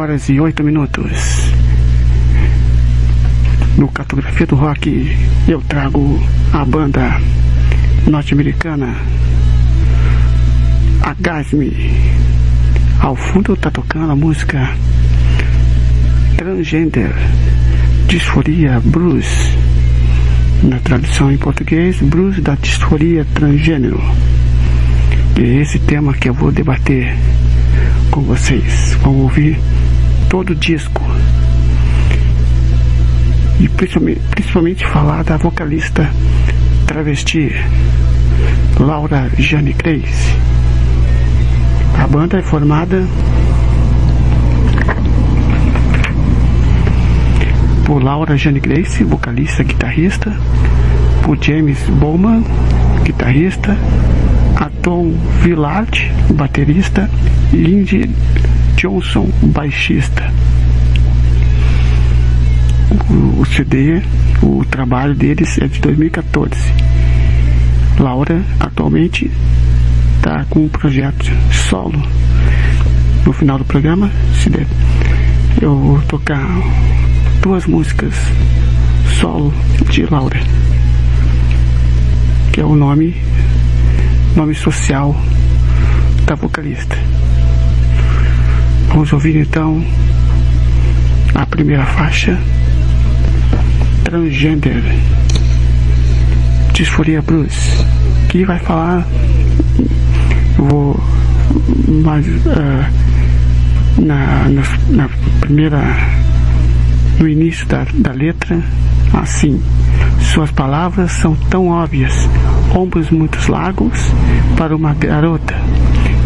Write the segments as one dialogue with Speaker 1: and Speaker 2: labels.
Speaker 1: horas e oito minutos. No Cartografia do Rock eu trago a banda norte-americana Agasme. Ao fundo tá tocando a música Transgender, Disforia Blues. Na tradução em português, Blues da Disforia Transgênero. E esse tema que eu vou debater com vocês. Vamos ouvir todo o disco. E principalmente, principalmente falar da vocalista travesti Laura Jane Grace. A banda é formada por Laura Jane Grace, vocalista, guitarrista, por James Bowman, guitarrista, Atom Villard, baterista, e Johnson, baixista. O, CD, o trabalho deles é de 2014. Laura atualmente está com um projeto solo. No final do programa, se der, eu vou tocar duas músicas solo de Laura, que é o nome, nome social da vocalista. Vamos ouvir então a primeira faixa, Transgender, Disforia Blues, que vai falar, vou mais uh, na, na, na primeira no início da, da letra, assim: Suas palavras são tão óbvias, ombros muito largos para uma garota.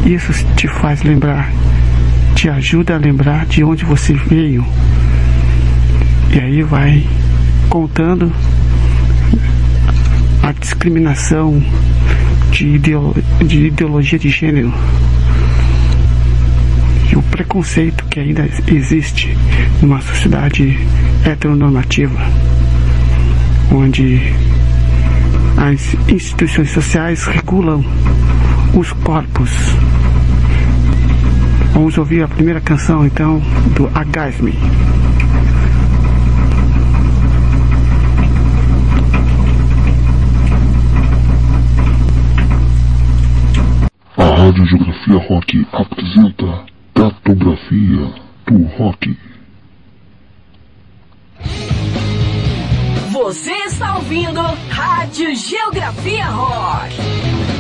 Speaker 1: Isso te faz lembrar, te ajuda a lembrar de onde você veio. E aí vai contando a discriminação de, de ideologia de gênero e o preconceito que ainda existe numa sociedade heteronormativa, onde as instituições sociais regulam os corpos. Vamos ouvir a primeira canção então do Agasme.
Speaker 2: A Rádio Geografia Rock apresenta Cartografia do Rock.
Speaker 3: Você está ouvindo Rádio Geografia Rock.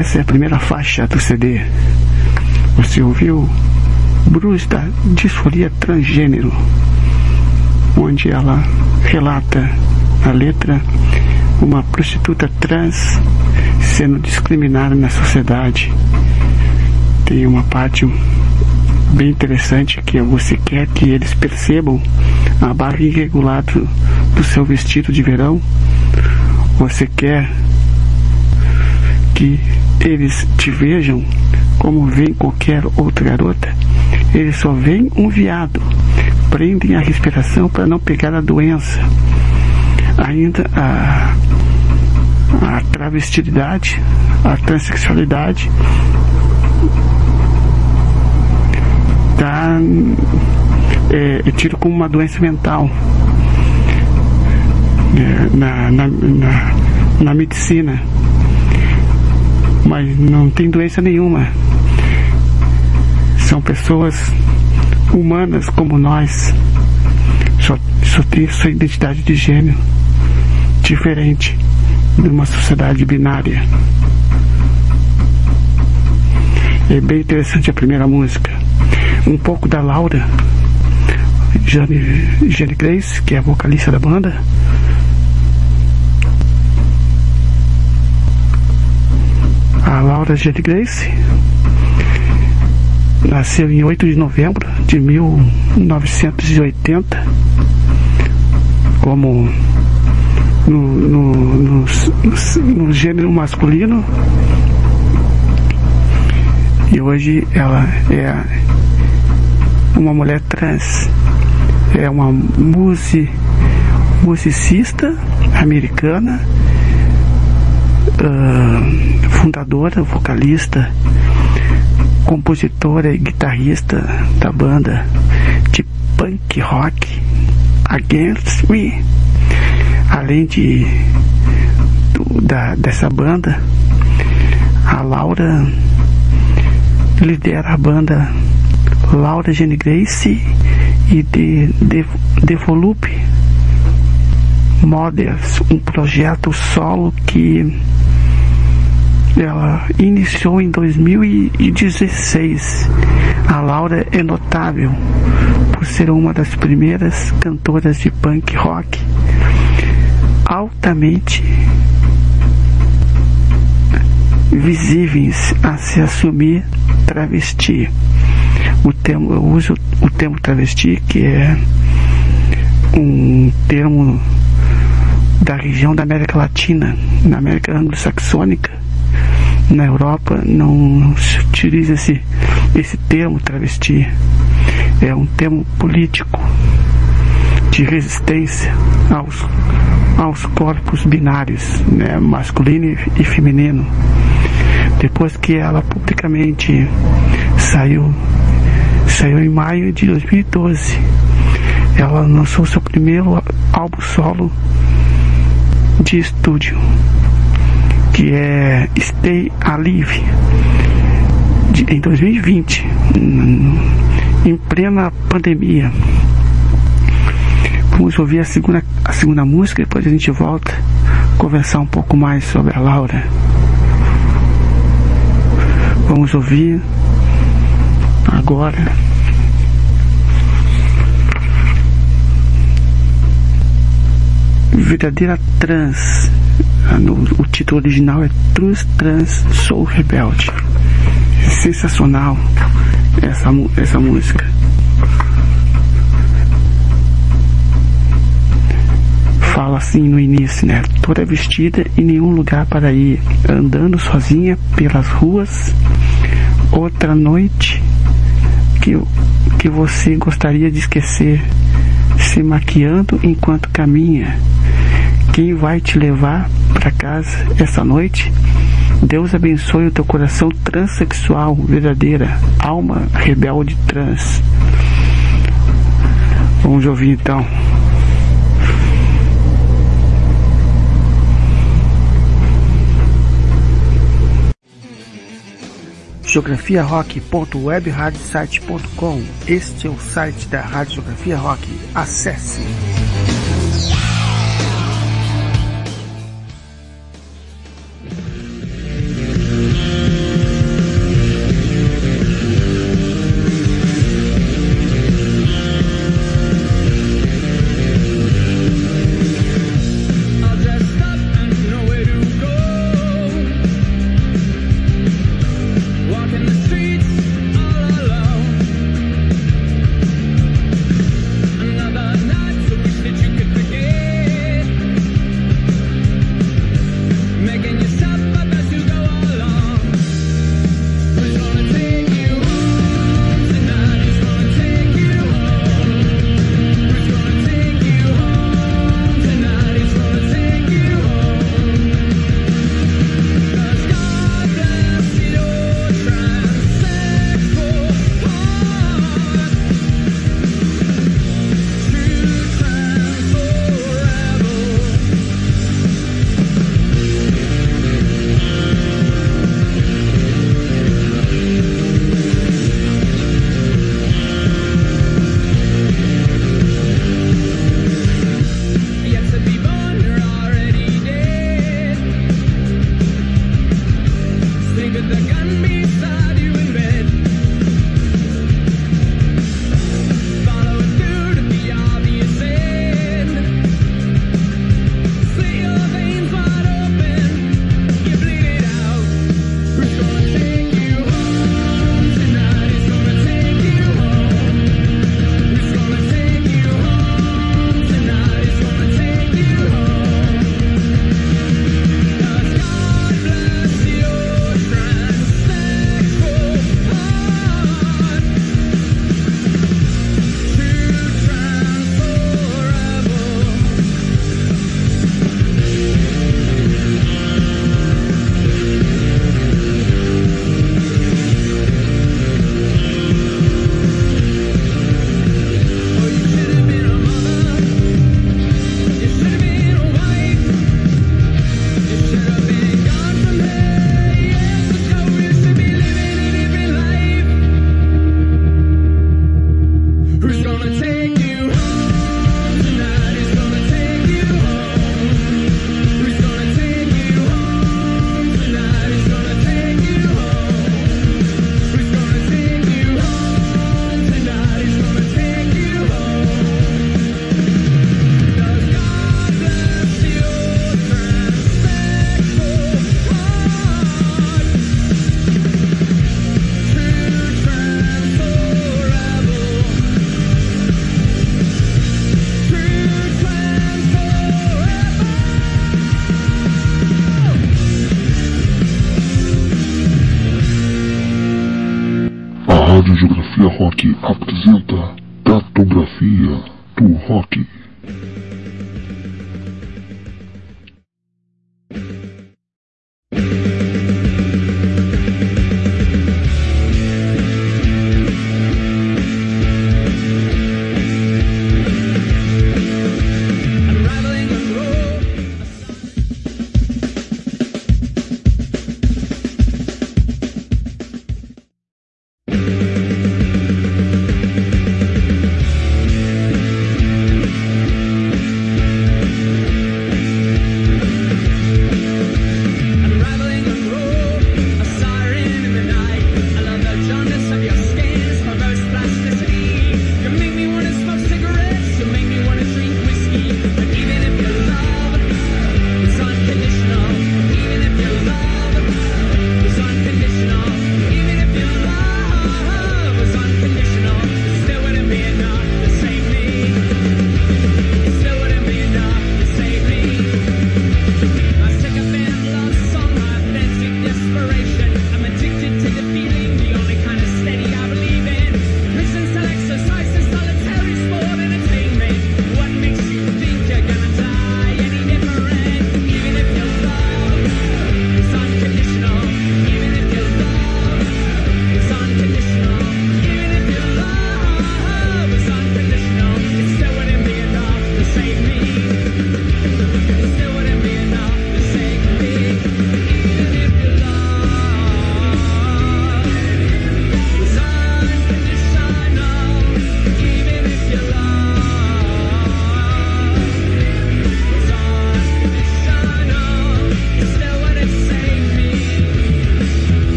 Speaker 1: Essa é a primeira faixa do CD. Você ouviu Bruce da Disforia Transgênero, onde ela relata a letra uma prostituta trans sendo discriminada na sociedade. Tem uma parte bem interessante que você quer que eles percebam a barra irregular do, do seu vestido de verão. Você quer que eles te vejam como vem qualquer outra garota. Eles só veem um viado. Prendem a respiração para não pegar a doença. Ainda a, a travestilidade, a transexualidade tá é, é tido como uma doença mental é, na, na, na, na medicina mas não tem doença nenhuma. São pessoas humanas como nós. Só, só tem sua identidade de gênero diferente de uma sociedade binária. É bem interessante a primeira música. Um pouco da Laura, Jane, Jane Grace, que é a vocalista da banda Laura Jade Grace. Nasceu em 8 de novembro de 1980 como no, no, no, no, gênero masculino. E hoje ela é uma mulher trans. É uma music, musicista americana uh, fundadora, vocalista, compositora e guitarrista da banda de punk rock Against Me. Além de do, da, dessa banda, a Laura lidera a banda Laura Jenny Grace e de, de Devolup Models, um projeto solo que ela iniciou em 2016. A Laura é notável por ser uma das primeiras cantoras de punk rock altamente visíveis a se assumir travesti. O termo, eu uso o termo travesti, que é um termo da região da América Latina, na América anglo-saxônica, na Europa não se utiliza esse, esse termo travesti. É um termo político de resistência aos, aos corpos binários, né, masculino e feminino. Depois que ela publicamente saiu, saiu em maio de 2012, ela lançou seu primeiro álbum solo de estúdio que é Stay Alive, de, em 2020, em plena pandemia. Vamos ouvir a segunda, a segunda música, depois a gente volta conversar um pouco mais sobre a Laura. Vamos ouvir agora. Verdadeira trans o título original é Trans Trans Sou Rebelde. Sensacional essa, essa música. Fala assim no início, né? Toda vestida e nenhum lugar para ir, andando sozinha pelas ruas. Outra noite que, que você gostaria de esquecer, se maquiando enquanto caminha. Quem vai te levar para casa essa noite. Deus abençoe o teu coração transexual, verdadeira, alma rebelde trans. Vamos ouvir então. geografiarock.webradiosite.com Este é o site da Rádio Geografia Rock. Acesse!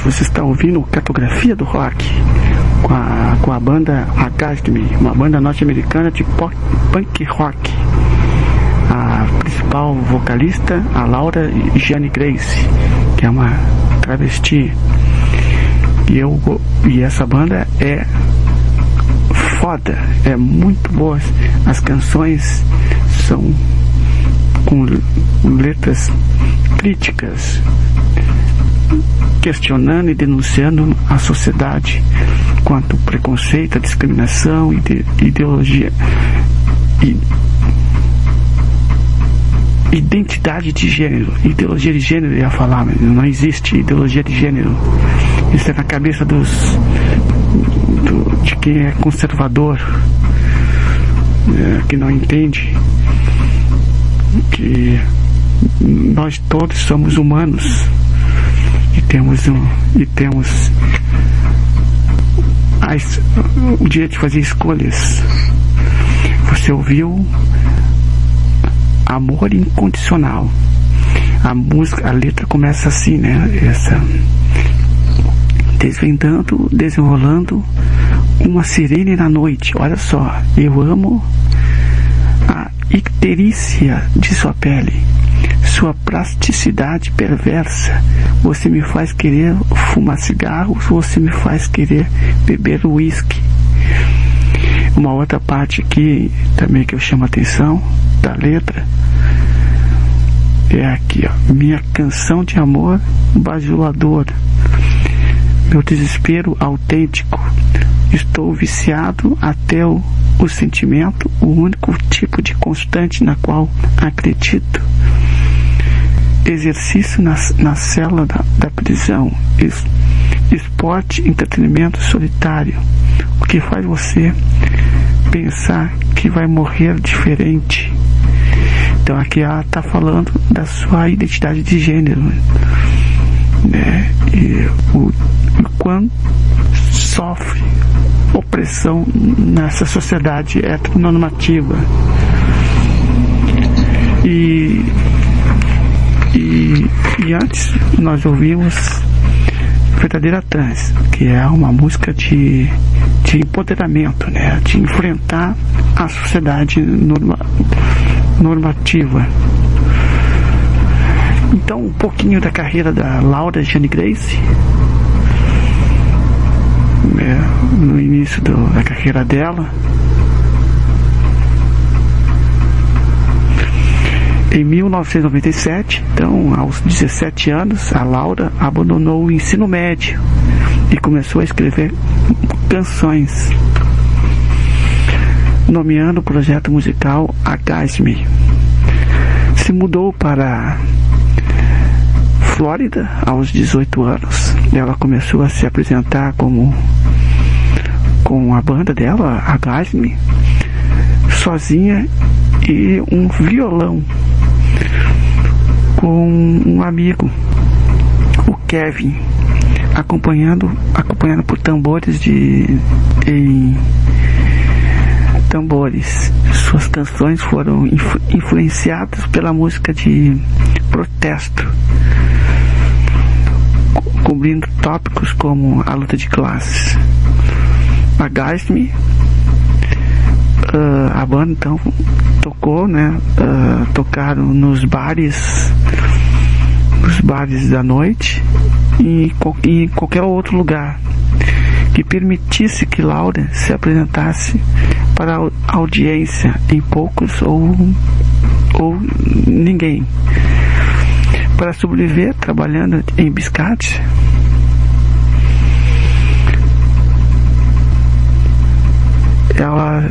Speaker 1: você está ouvindo Cartografia do Rock com a, com a banda Academy, uma banda norte-americana de pop, punk rock. A principal vocalista, a Laura Jane Grace, que é uma travesti. E, eu, e essa banda é foda, é muito boa. As canções são com letras críticas questionando e denunciando a sociedade quanto ao preconceito, a discriminação, ide ideologia e identidade de gênero. Ideologia de gênero, eu ia falar, mas não existe ideologia de gênero. Isso é na cabeça dos do, de quem é conservador, é, que não entende que nós todos somos humanos e temos um, e temos o direito de fazer escolhas. Você ouviu Amor Incondicional. A música, a letra começa assim, né? Essa desvendando, desenrolando uma sirene na noite. Olha só, eu amo a icterícia de sua pele, sua plasticidade perversa. Você me faz querer fumar cigarros, você me faz querer beber uísque. Uma outra parte aqui também que eu chamo a atenção da letra É aqui, ó. Minha canção de amor bajulador. Meu desespero autêntico. Estou viciado até o, o sentimento, o único tipo de constante na qual acredito. Exercício na, na cela da, da prisão. Es, esporte, entretenimento solitário. O que faz você pensar que vai morrer diferente. Então aqui ela está falando da sua identidade de gênero. Né? E o, o quanto sofre opressão nessa sociedade heteronormativa. E, e, antes nós ouvimos Verdadeira Trans, que é uma música de, de empoderamento, né? de enfrentar a sociedade norma, normativa. Então, um pouquinho da carreira da Laura Jane Grace. É, no início do, da carreira dela. Em 1997, então aos 17 anos, a Laura abandonou o ensino médio e começou a escrever canções, nomeando o projeto musical Agasme. Se mudou para Flórida aos 18 anos. Ela começou a se apresentar como com a banda dela, Agasme, sozinha e um violão com um amigo, o Kevin, acompanhando, acompanhando por tambores de em tambores. Suas canções foram influ, influenciadas pela música de protesto, cobrindo tópicos como a luta de classes. A Gasme, uh, a banda então tocou, né? Uh, tocaram nos bares, nos bares da noite e em qualquer outro lugar que permitisse que Laura se apresentasse para a audiência em poucos ou, ou ninguém. Para sobreviver trabalhando em biscate, ela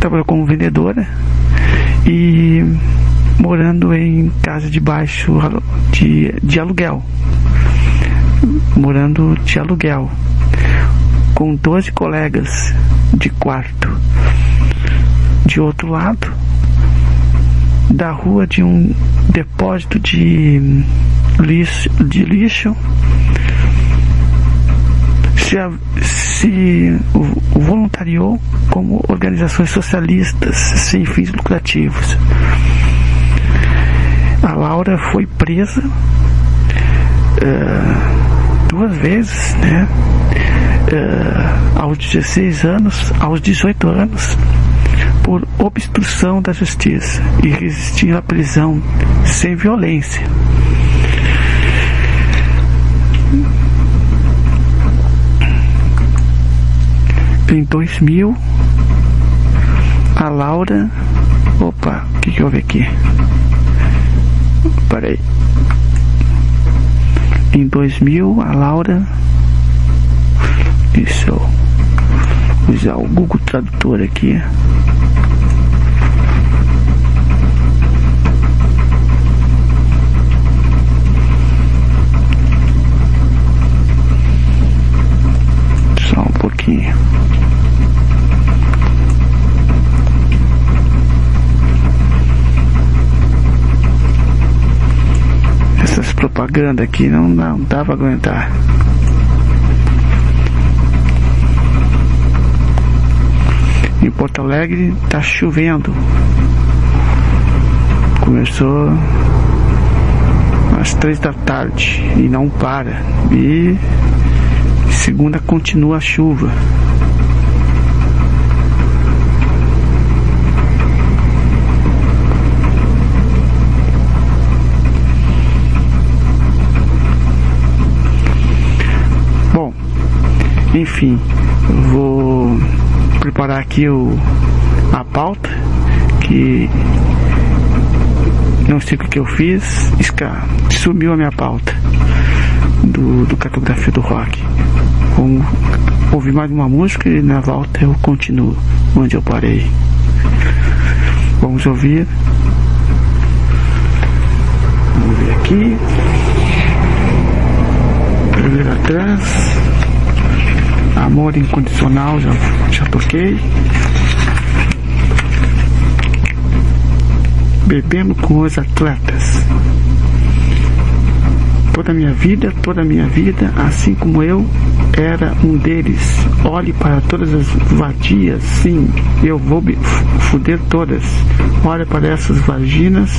Speaker 1: trabalhou como vendedora e morando em casa de baixo de, de aluguel. Morando de aluguel. Com 12 colegas de quarto. De outro lado, da rua de um depósito de lixo, de lixo se, se voluntariou como organizações socialistas sem fins lucrativos. A Laura foi presa uh, duas vezes, né? Uh, aos 16 anos, aos 18 anos, por obstrução da justiça e resistir à prisão sem violência. Em 2000, a Laura. Opa, o que, que houve aqui? Peraí. Em 2000, a Laura. Isso. Vou usar o Google Tradutor aqui. Propagandas aqui não, não dá pra aguentar. Em Porto Alegre tá chovendo. Começou às três da tarde e não para. E segunda continua a chuva. Enfim, vou preparar aqui o, a pauta que não sei o que eu fiz, esca, sumiu a minha pauta do, do cartografia do rock. Vamos ouvir mais uma música e na volta eu continuo onde eu parei. Vamos ouvir. Vamos ver aqui. Primeiro atrás. Amor incondicional, já, já toquei. Bebendo com os atletas. Toda a minha vida, toda a minha vida, assim como eu era um deles. Olhe para todas as vadias, sim, eu vou fuder todas. Olhe para essas vaginas,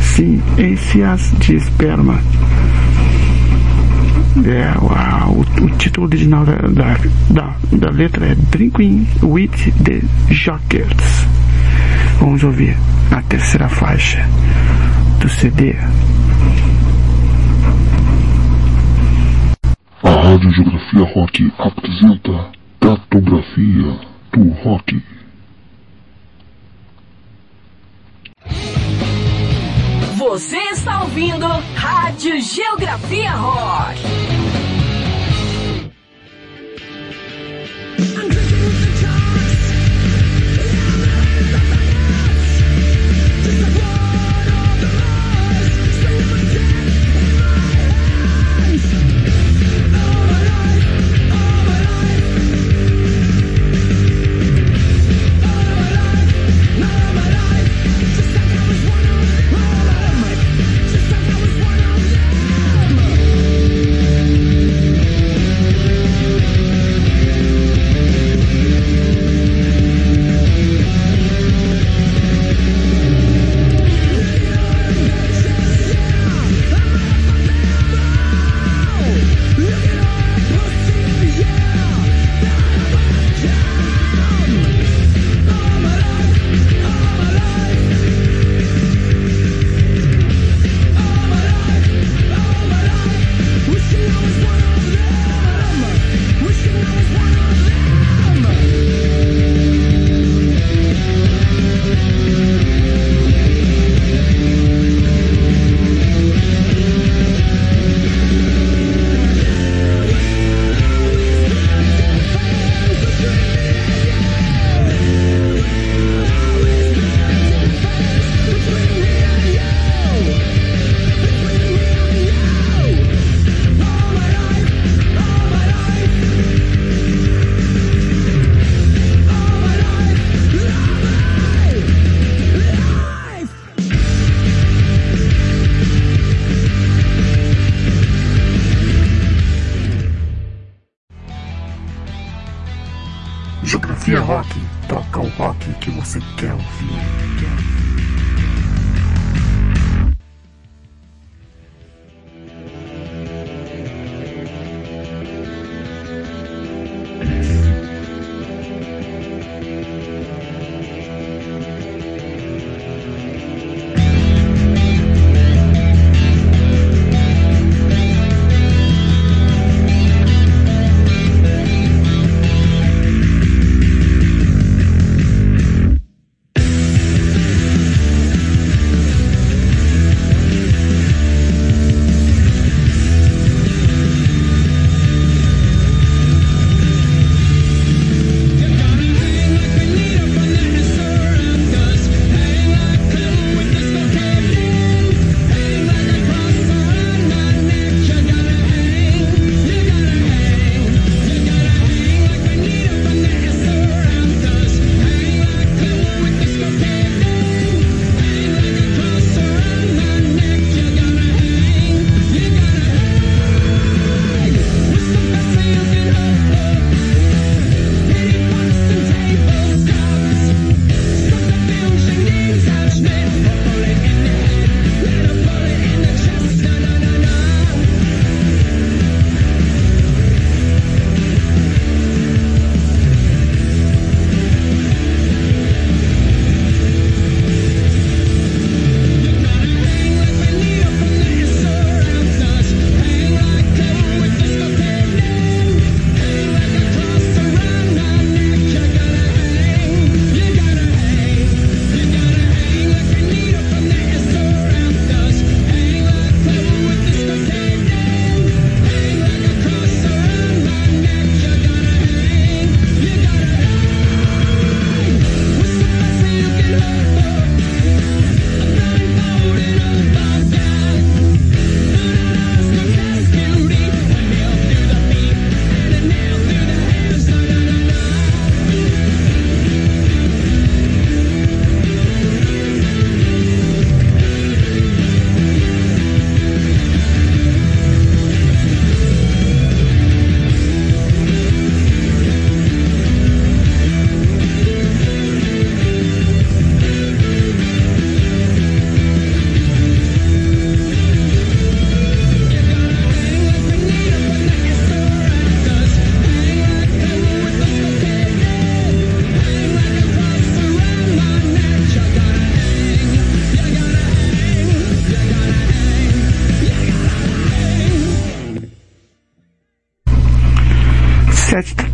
Speaker 1: sim, ênsias de esperma. É, o, o, título original da, da, da, da, letra é Drinking with the Jokers. Vamos ouvir a terceira faixa do CD.
Speaker 2: A Rádio Geografia Rock apresenta Cartografia do Rock.
Speaker 3: Você está ouvindo Rádio Geografia Rock.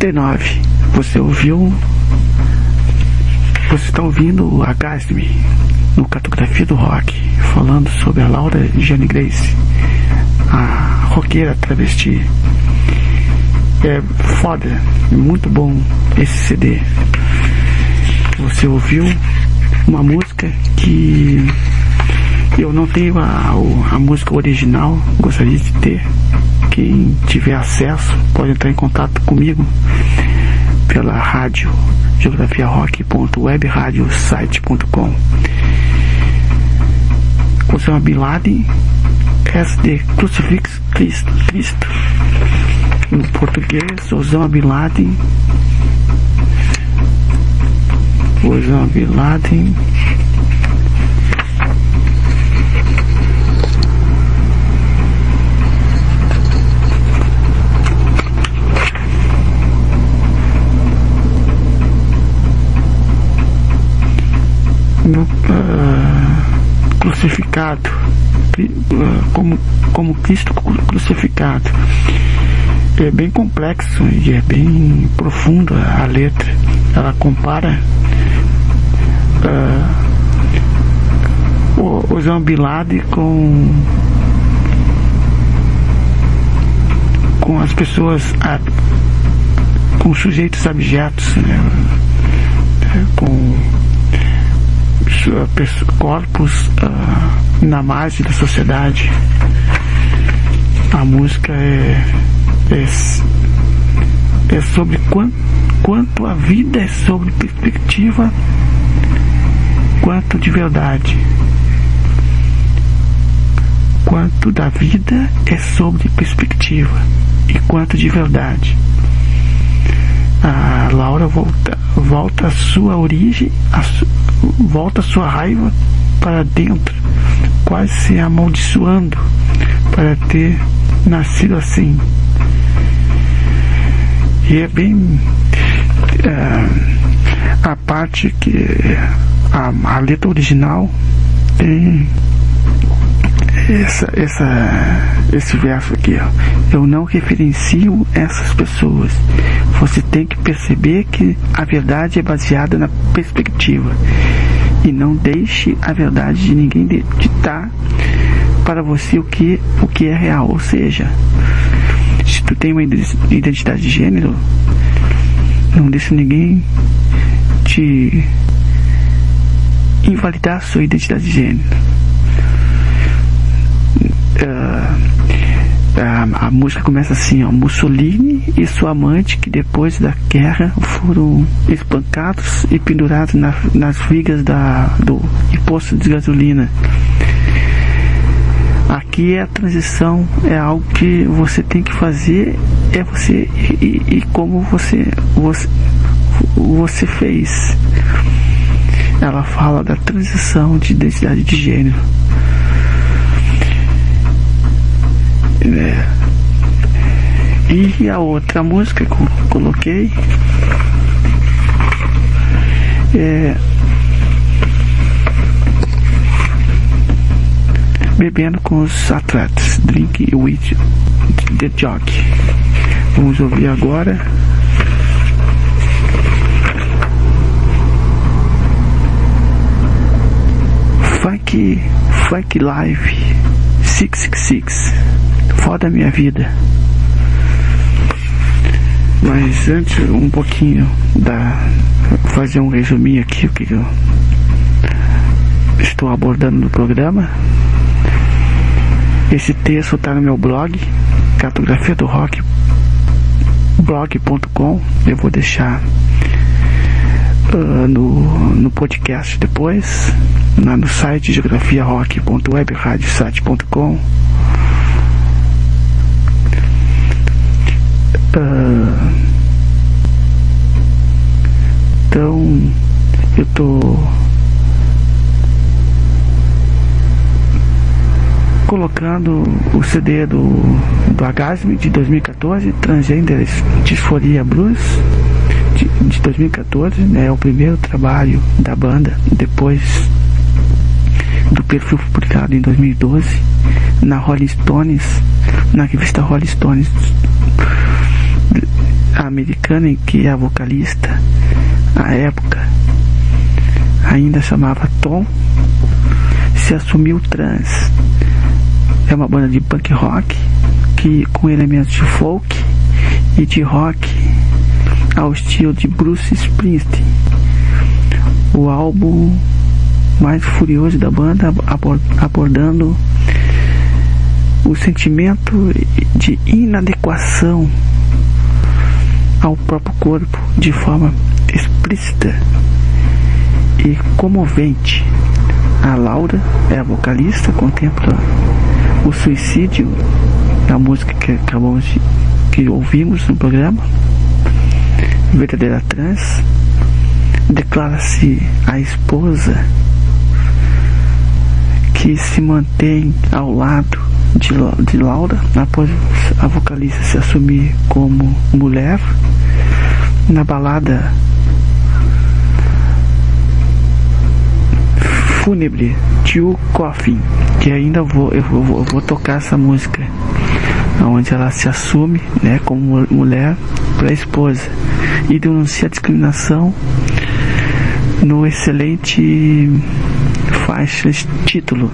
Speaker 1: 39. Você ouviu. Você está ouvindo o Agasme no Cartografia do Rock, falando sobre a Laura Jane Grace, a roqueira travesti. É foda, muito bom esse CD. Você ouviu uma música que eu não tenho a, a música original, gostaria de ter. Quem tiver acesso pode entrar em contato comigo pela rádio geografiarock.webradiosite.com Osama Bin Laden SD Crucifix Cristo, Cristo. Em português Osama Bin Laden. Osama Bin Laden no, uh, crucificado, uh, como, como Cristo crucificado. É bem complexo e é bem profunda a letra. Ela compara uh, o, Zambilade com com as pessoas com sujeitos abjetos né? com corpos uh, na margem da sociedade. A música é, é, é sobre quant, quanto a vida é sobre perspectiva, quanto de verdade. Quanto da vida é sobre perspectiva e quanto de verdade. A Laura volta, volta à sua origem, a su, volta a sua raiva para dentro, quase se amaldiçoando para ter nascido assim. E é bem uh, a parte que a, a letra original tem essa, essa, esse verso aqui, ó. Eu não referencio essas pessoas. Você tem que perceber que a verdade é baseada na perspectiva. E não deixe a verdade de ninguém ditar para você o que, o que é real. Ou seja, se tu tem uma identidade de gênero, não deixe ninguém te invalidar a sua identidade de gênero uh, a, a, música começa assim, ó, Mussolini e sua amante que depois da guerra foram espancados e pendurados na, nas vigas da, do posto de gasolina. Aqui é a transição, é algo que você tem que fazer, é você e, e como você, você você fez. Ela fala da transição de identidade de gênero. É. E a outra música que eu coloquei é Bebendo com os atletas, Drink with the Jockey. Vamos ouvir agora. Funk, Funk Live 666 foda a minha vida. Mas antes, um pouquinho da. fazer um resuminho aqui, o que eu estou abordando no programa. Esse texto está no meu blog, cartografia do rock blog.com. Eu vou deixar uh, no, no podcast depois, lá no site geografiarock.webradiosite.com. Então, eu tô colocando o CD do, do Agasme de 2014, Transgender Disforia Blues de, de 2014, né, é o primeiro trabalho da banda depois do perfil publicado em 2012 na Rolling Stones, na revista Rolling Stones americana em que a vocalista, à época, ainda chamava Tom, se assumiu trans. É uma banda de punk rock que com elementos de folk e de rock ao estilo de Bruce Springsteen. O álbum mais furioso da banda abordando o sentimento de inadequação ao próprio corpo de forma explícita e comovente. A Laura é a vocalista, contempla o suicídio da música que acabamos de, que ouvimos no programa, verdadeira trans, declara-se a esposa que se mantém ao lado de, de Laura após a vocalista se assumir como mulher na balada fúnebre Tio Coffin que ainda vou eu vou, eu vou tocar essa música onde ela se assume né como mulher para esposa e denuncia a discriminação no excelente faixa título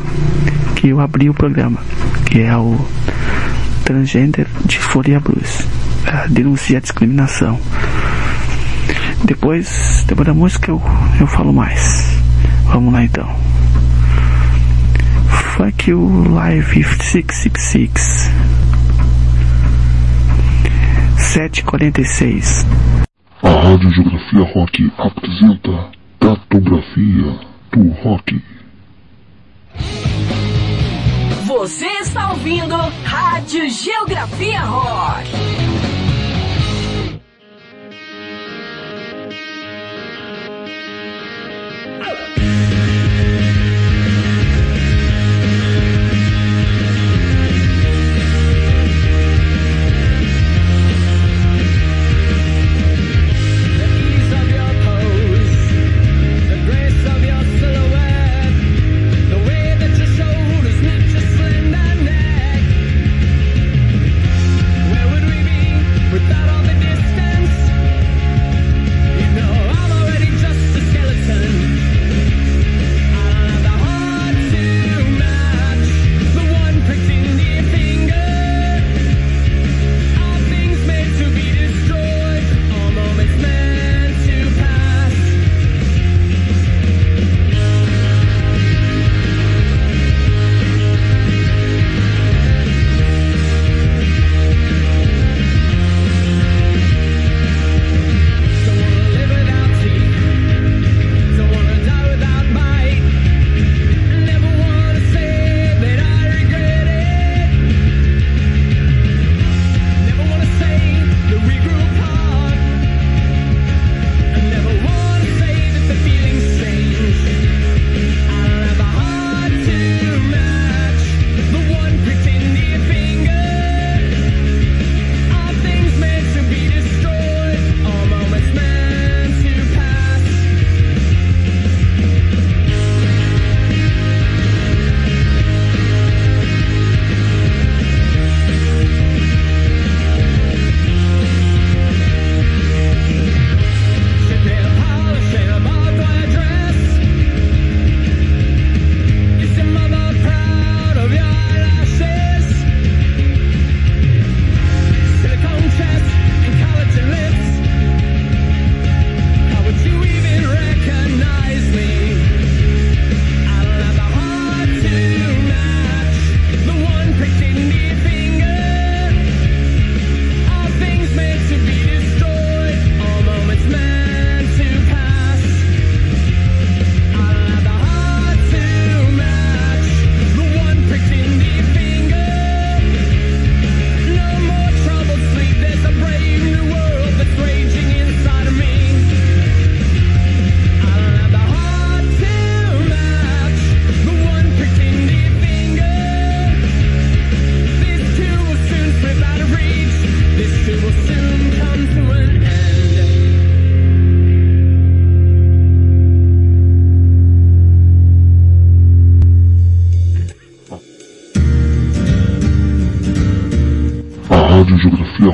Speaker 1: que eu abri o programa, que é o Transgender de Folia Blues. denuncia a discriminação. Depois, depois da música eu, eu falo mais. Vamos lá então. Fuck You Live 666 746
Speaker 2: A Rádio Geografia Rock apresenta Cartografia do Rock.
Speaker 3: Você está ouvindo Rádio Geografia Rock.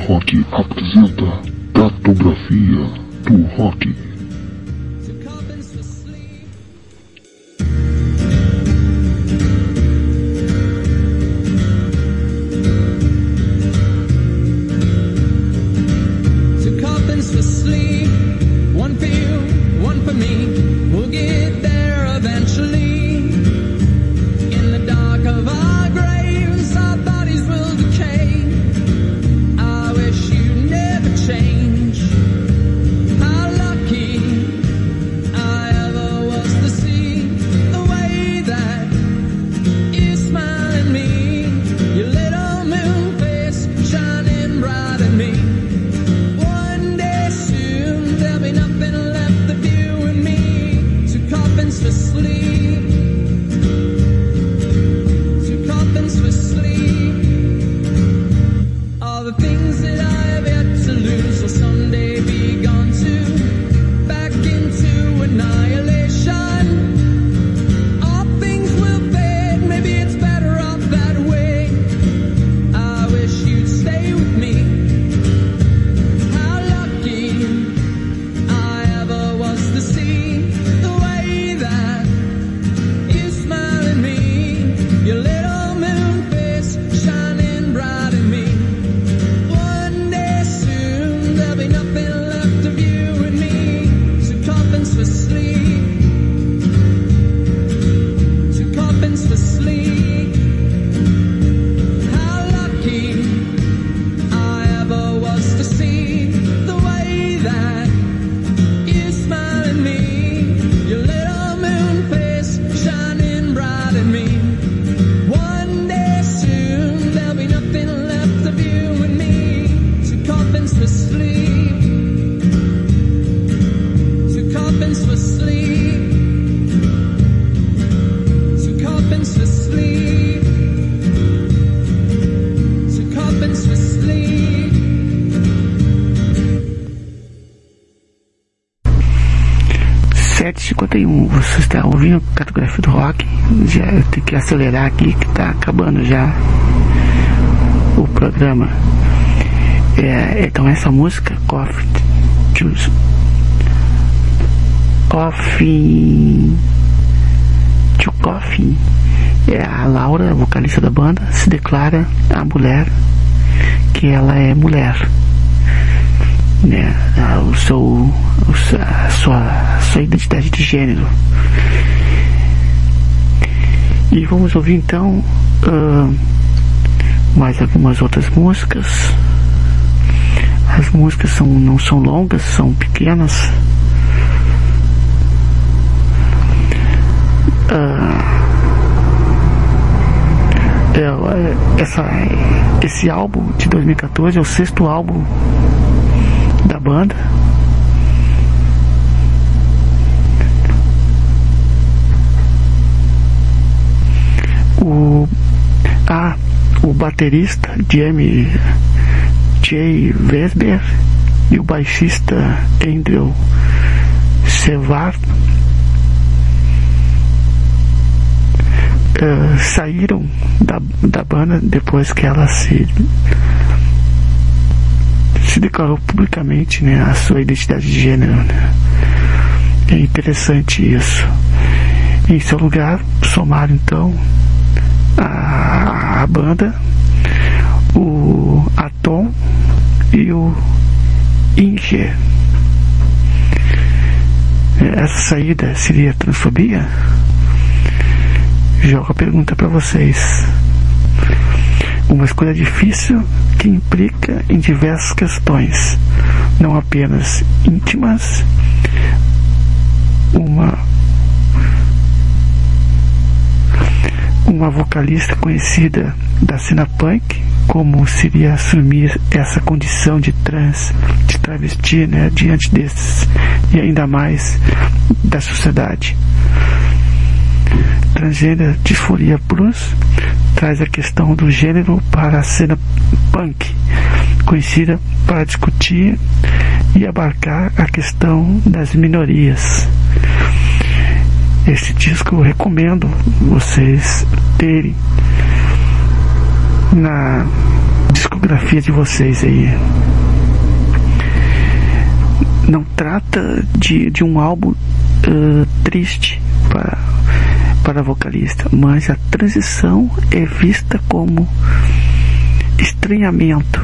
Speaker 2: Rock apresenta
Speaker 3: Cartografia do Rock.
Speaker 1: Acelerar aqui que está acabando já o programa. É, então essa música, Coffee Choose Coffee to Coffee é a Laura, vocalista da banda, se declara a mulher que ela é mulher né, o seu, a sua, sua identidade de gênero. E vamos ouvir então uh, mais algumas outras músicas. As músicas são, não são longas, são pequenas. Uh, essa, esse álbum de 2014 é o sexto álbum da banda. O, ah, o baterista Jamie J. Vesber e o baixista Andrew Sevar uh, saíram da, da banda depois que ela se se declarou publicamente né, a sua identidade de gênero. Né? É interessante isso. Em seu lugar, somaram então a, a banda, Atom e o Inge. Essa saída seria transfobia? Jogo a pergunta para vocês. Uma escolha difícil que implica em diversas questões, não apenas íntimas, uma uma vocalista conhecida da cena punk, como seria assumir essa condição de trans, de travesti, né, diante desses e ainda mais da sociedade. Transgênero Disforia Plus traz a questão do gênero para a cena punk, conhecida para discutir e abarcar a questão das minorias. Este disco eu recomendo vocês terem na discografia de vocês aí. não trata de, de um álbum uh, triste para, para vocalista, mas a transição é vista como estranhamento,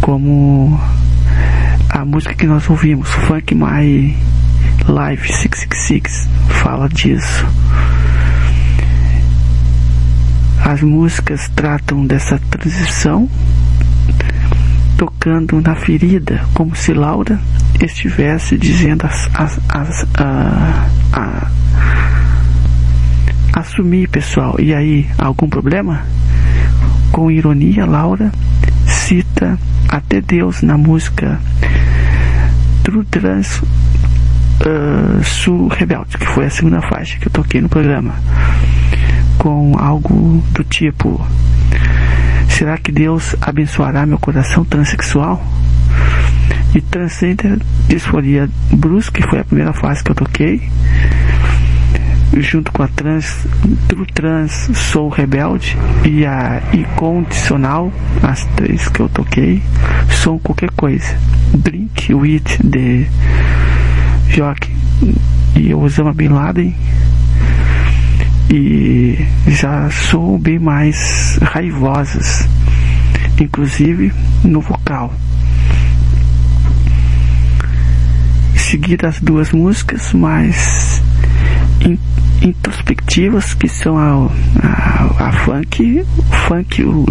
Speaker 1: como a música que nós ouvimos, Funk My Life 666, fala disso. As músicas tratam dessa transição, tocando na ferida, como se Laura estivesse dizendo as, as, as, a, a, assumir, pessoal. E aí, algum problema? Com ironia, Laura cita até Deus na música True Trans uh, Sul Rebelde, que foi a segunda faixa que eu toquei no programa com algo do tipo: será que Deus abençoará meu coração transexual? E Transcender Disforia Bruce, que foi a primeira fase que eu toquei, junto com a Trans, True Trans Sou Rebelde e a Incondicional, as três que eu toquei, são qualquer coisa. Drink with the Jock e Osama Bin Laden e já sou bem mais raivosas, inclusive no vocal. Seguir as duas músicas mais in, introspectivas que são a, a, a funk, funk, o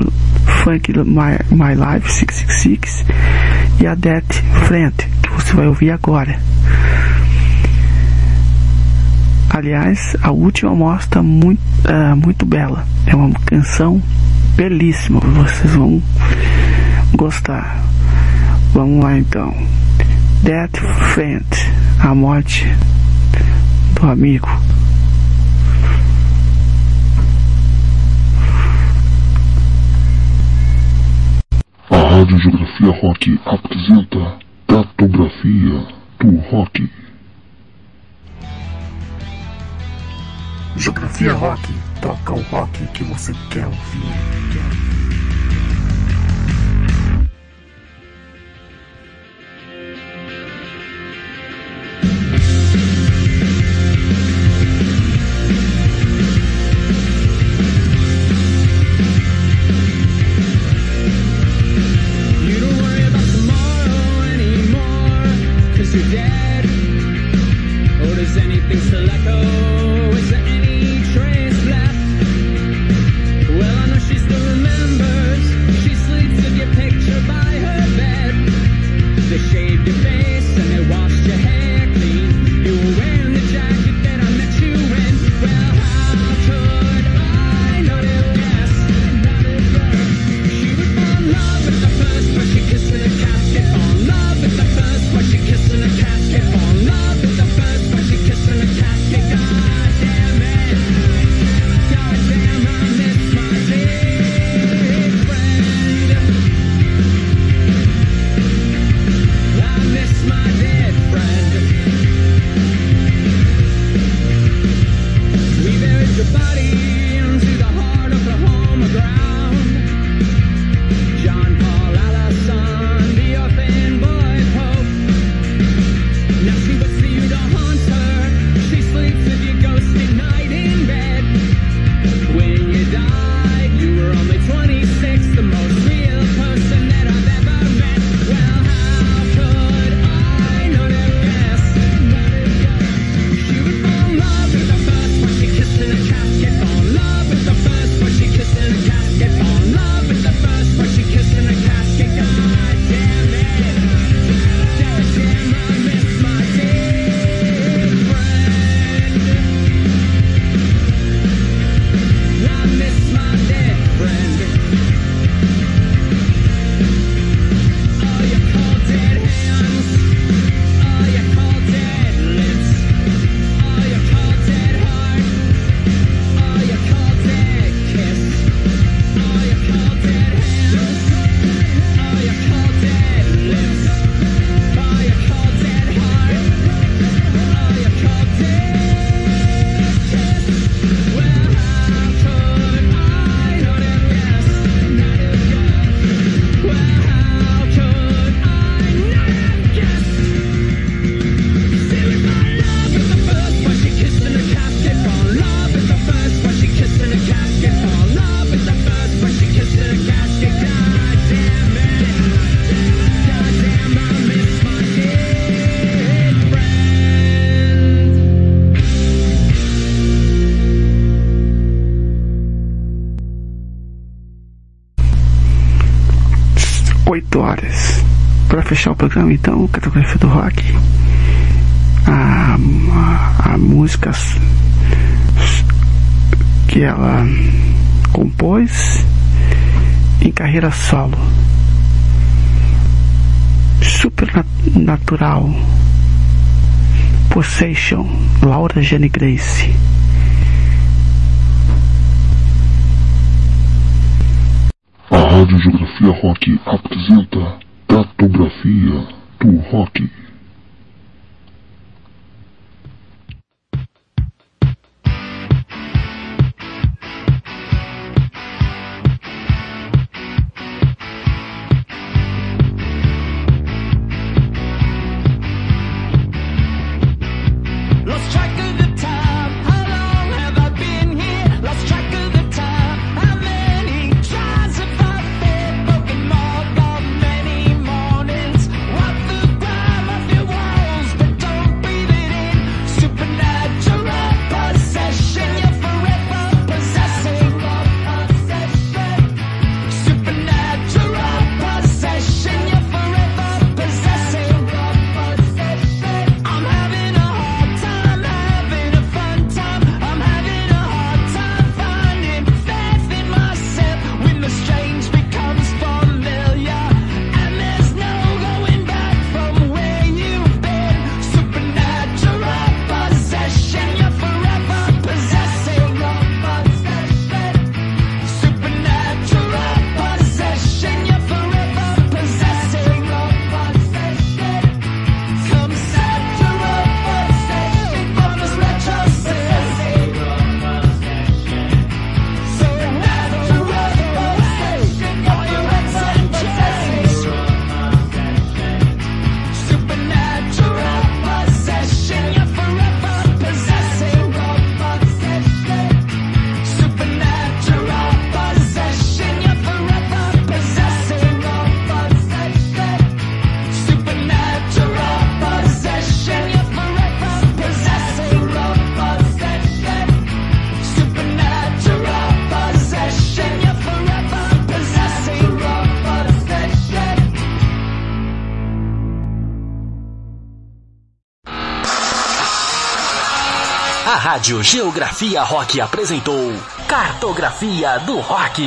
Speaker 1: funk My, My Life 666 e a Death Friend que você vai ouvir agora. Aliás, a última mostra muito, uh, muito bela. É uma canção belíssima. Vocês vão gostar. Vamos lá então. Death Friend, a morte do amigo.
Speaker 2: A Rádio Geografia Rock apresenta Cartografia do Rock.
Speaker 1: Geografia Rock toca o rock que você quer ouvir. programa então, Cartografia do Rock. A, a, a música que ela compôs em carreira solo. Supernatural. Possession, Laura Jane Grace.
Speaker 2: A Rádio Geografia Rock apresenta Cartografia do Rock.
Speaker 4: Rádio Geografia Rock apresentou Cartografia do Rock.